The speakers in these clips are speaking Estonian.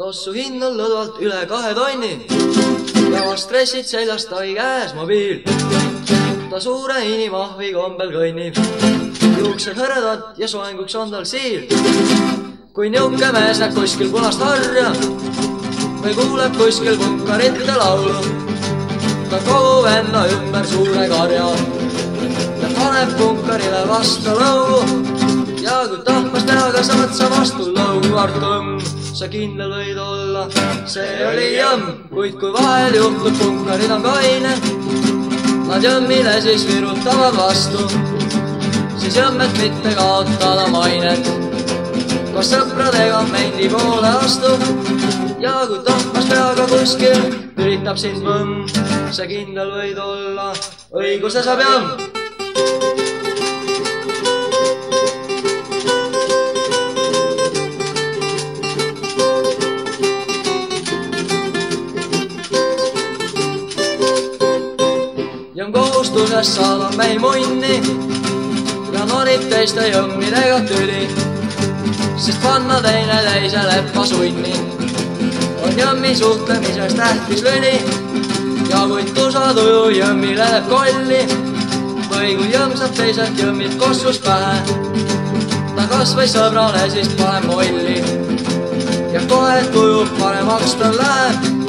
tossu hinnal lõdvalt üle kahe tonni. ja stressid seljas, tai käes mobiil. ta suure inimahvi kombel kõnnib, juuksed hõredad ja soenguks on tal siil. kui niuke mees näeb kuskil punast harja või kuuleb kuskil punkarite laulu, ta kogub enda ümber suure karja ja paneb punkarile vastu lõugu ja kui tahmas peaga saad sa vastu lõugu Artum, sa kindel võid olla, see oli jõmm, kuid kui vahel juhtub, punkarid on kained, nad jõmmile siis virutavad vastu, siis jõmmet mitte kaotada mainet. koos sõpradega mendi poole astu? Ja kui tahmas peaga kuskil üritab sind mõmm, sa kindel võid olla, õiguse saab jõmm ja on kohustuses saada meil munni ja norib teiste jõmmidega tüli, sest panna teineteise leppa sunni on jõmmi suhtlemises tähtis lüli ja kui tusa tuju jõmmi läheb kolli. Või kui jõmm saab teiselt jõmmilt kossus pähe, ta kasvõi sõbrale siis paneb molli. Ja kohe tuju paremaks tal läheb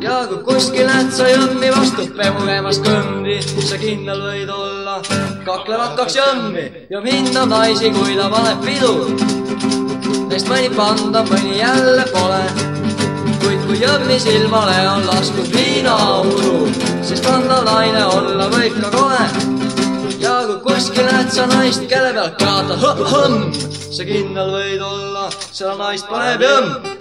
ja kui kuskil näed sa jõmmi vastu pemu käimas kõmmi, sa kindel võid olla, kaklevad kaks jõmmi. Ja hindab naisi, kui ta paneb pidu. Neist mõni panda, mõni jälle pole, kuid kui jõmmi silmale on lastud viinaaudu, siis pandav naine olla võib ka kole. ja kui kuskil näed sa naist, kelle pealt kraata hõ-hõmm, sa kindel võid olla, seda naist paneb jõmm